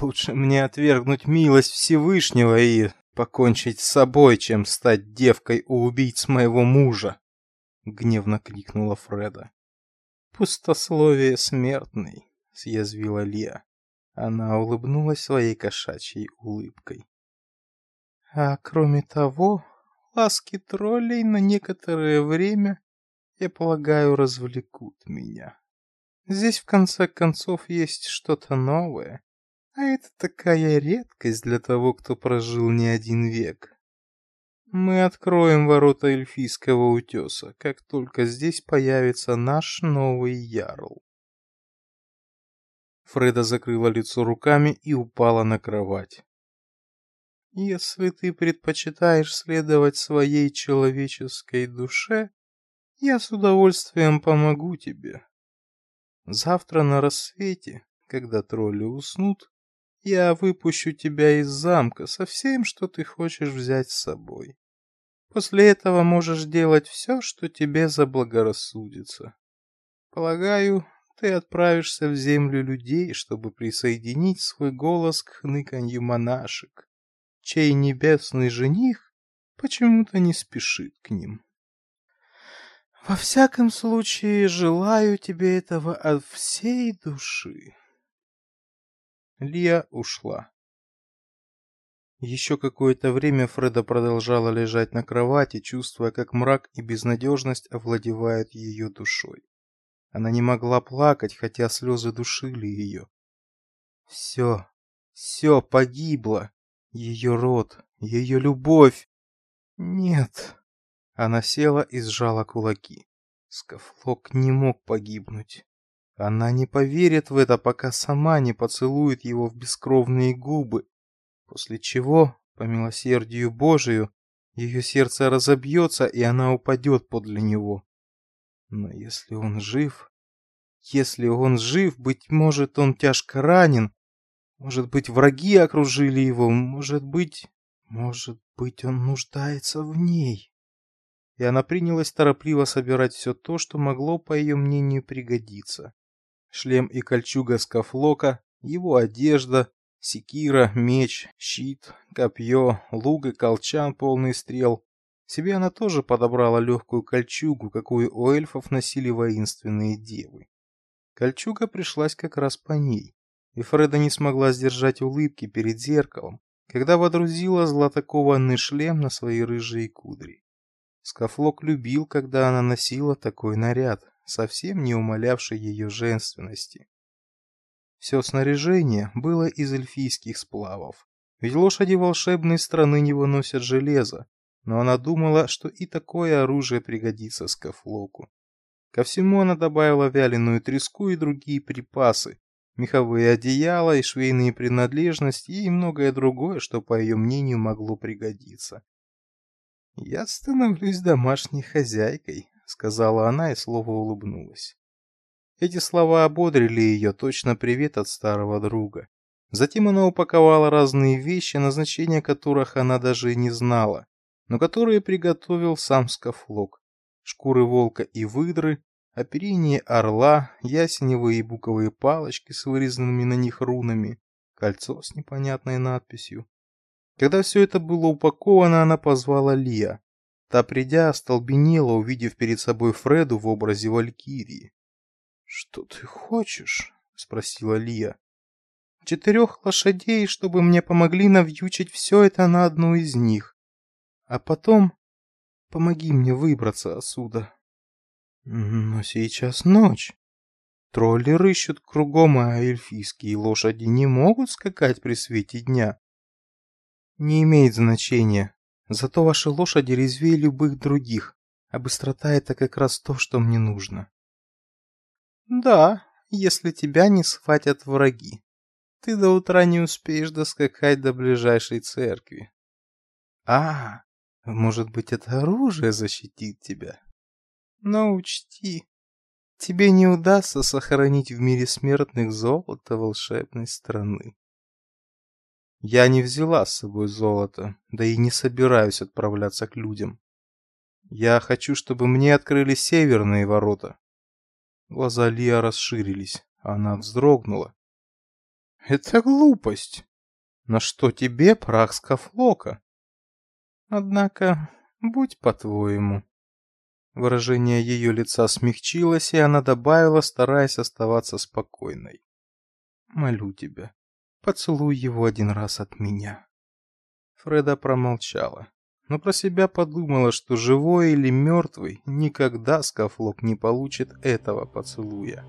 Лучше мне отвергнуть милость Всевышнего и покончить с собой, чем стать девкой у убийц моего мужа, гневно крикнула Фреда. Пустословие смертный, съязвила Лия. Она улыбнулась своей кошачьей улыбкой. А кроме того, ласки троллей на некоторое время, я полагаю, развлекут меня. Здесь в конце концов есть что-то новое, а это такая редкость для того, кто прожил не один век. Мы откроем ворота эльфийского утеса, как только здесь появится наш новый ярл. Фреда закрыла лицо руками и упала на кровать. Если ты предпочитаешь следовать своей человеческой душе, я с удовольствием помогу тебе. Завтра на рассвете, когда тролли уснут, я выпущу тебя из замка со всем, что ты хочешь взять с собой. После этого можешь делать все, что тебе заблагорассудится. Полагаю, ты отправишься в землю людей, чтобы присоединить свой голос к хныканью монашек чей небесный жених почему-то не спешит к ним. Во всяком случае, желаю тебе этого от всей души. Лия ушла. Еще какое-то время Фреда продолжала лежать на кровати, чувствуя, как мрак и безнадежность овладевают ее душой. Она не могла плакать, хотя слезы душили ее. Все, все погибло ее род, ее любовь. Нет. Она села и сжала кулаки. Скафлок не мог погибнуть. Она не поверит в это, пока сама не поцелует его в бескровные губы, после чего, по милосердию Божию, ее сердце разобьется, и она упадет подле него. Но если он жив, если он жив, быть может, он тяжко ранен, может быть, враги окружили его, может быть, может быть, он нуждается в ней. И она принялась торопливо собирать все то, что могло, по ее мнению, пригодиться. Шлем и кольчуга скафлока, его одежда, секира, меч, щит, копье, лук и колчан полный стрел. Себе она тоже подобрала легкую кольчугу, какую у эльфов носили воинственные девы. Кольчуга пришлась как раз по ней и Фреда не смогла сдержать улыбки перед зеркалом, когда водрузила златокованный шлем на свои рыжие кудри. Скафлок любил, когда она носила такой наряд, совсем не умалявший ее женственности. Все снаряжение было из эльфийских сплавов, ведь лошади волшебной страны не выносят железа, но она думала, что и такое оружие пригодится Скафлоку. Ко всему она добавила вяленую треску и другие припасы, меховые одеяла и швейные принадлежности и многое другое, что, по ее мнению, могло пригодиться. «Я становлюсь домашней хозяйкой», — сказала она и слово улыбнулась. Эти слова ободрили ее, точно привет от старого друга. Затем она упаковала разные вещи, назначения которых она даже не знала, но которые приготовил сам Скафлок. Шкуры волка и выдры, оперение орла, ясеневые и буковые палочки с вырезанными на них рунами, кольцо с непонятной надписью. Когда все это было упаковано, она позвала Лия. Та, придя, остолбенела, увидев перед собой Фреду в образе Валькирии. «Что ты хочешь?» — спросила Лия. «Четырех лошадей, чтобы мне помогли навьючить все это на одну из них. А потом помоги мне выбраться отсюда». Но сейчас ночь. Тролли рыщут кругом, а эльфийские лошади не могут скакать при свете дня. Не имеет значения. Зато ваши лошади резвее любых других, а быстрота это как раз то, что мне нужно. Да, если тебя не схватят враги. Ты до утра не успеешь доскакать до ближайшей церкви. А, может быть, это оружие защитит тебя? Но учти, тебе не удастся сохранить в мире смертных золото волшебной страны. Я не взяла с собой золото, да и не собираюсь отправляться к людям. Я хочу, чтобы мне открыли северные ворота. Глаза Лиа расширились, она вздрогнула. Это глупость. На что тебе прах Скафлока? Однако, будь по-твоему. Выражение ее лица смягчилось, и она добавила, стараясь оставаться спокойной. Молю тебя, поцелуй его один раз от меня. Фреда промолчала, но про себя подумала, что живой или мертвый никогда Скафлок не получит этого поцелуя.